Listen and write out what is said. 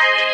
Bye.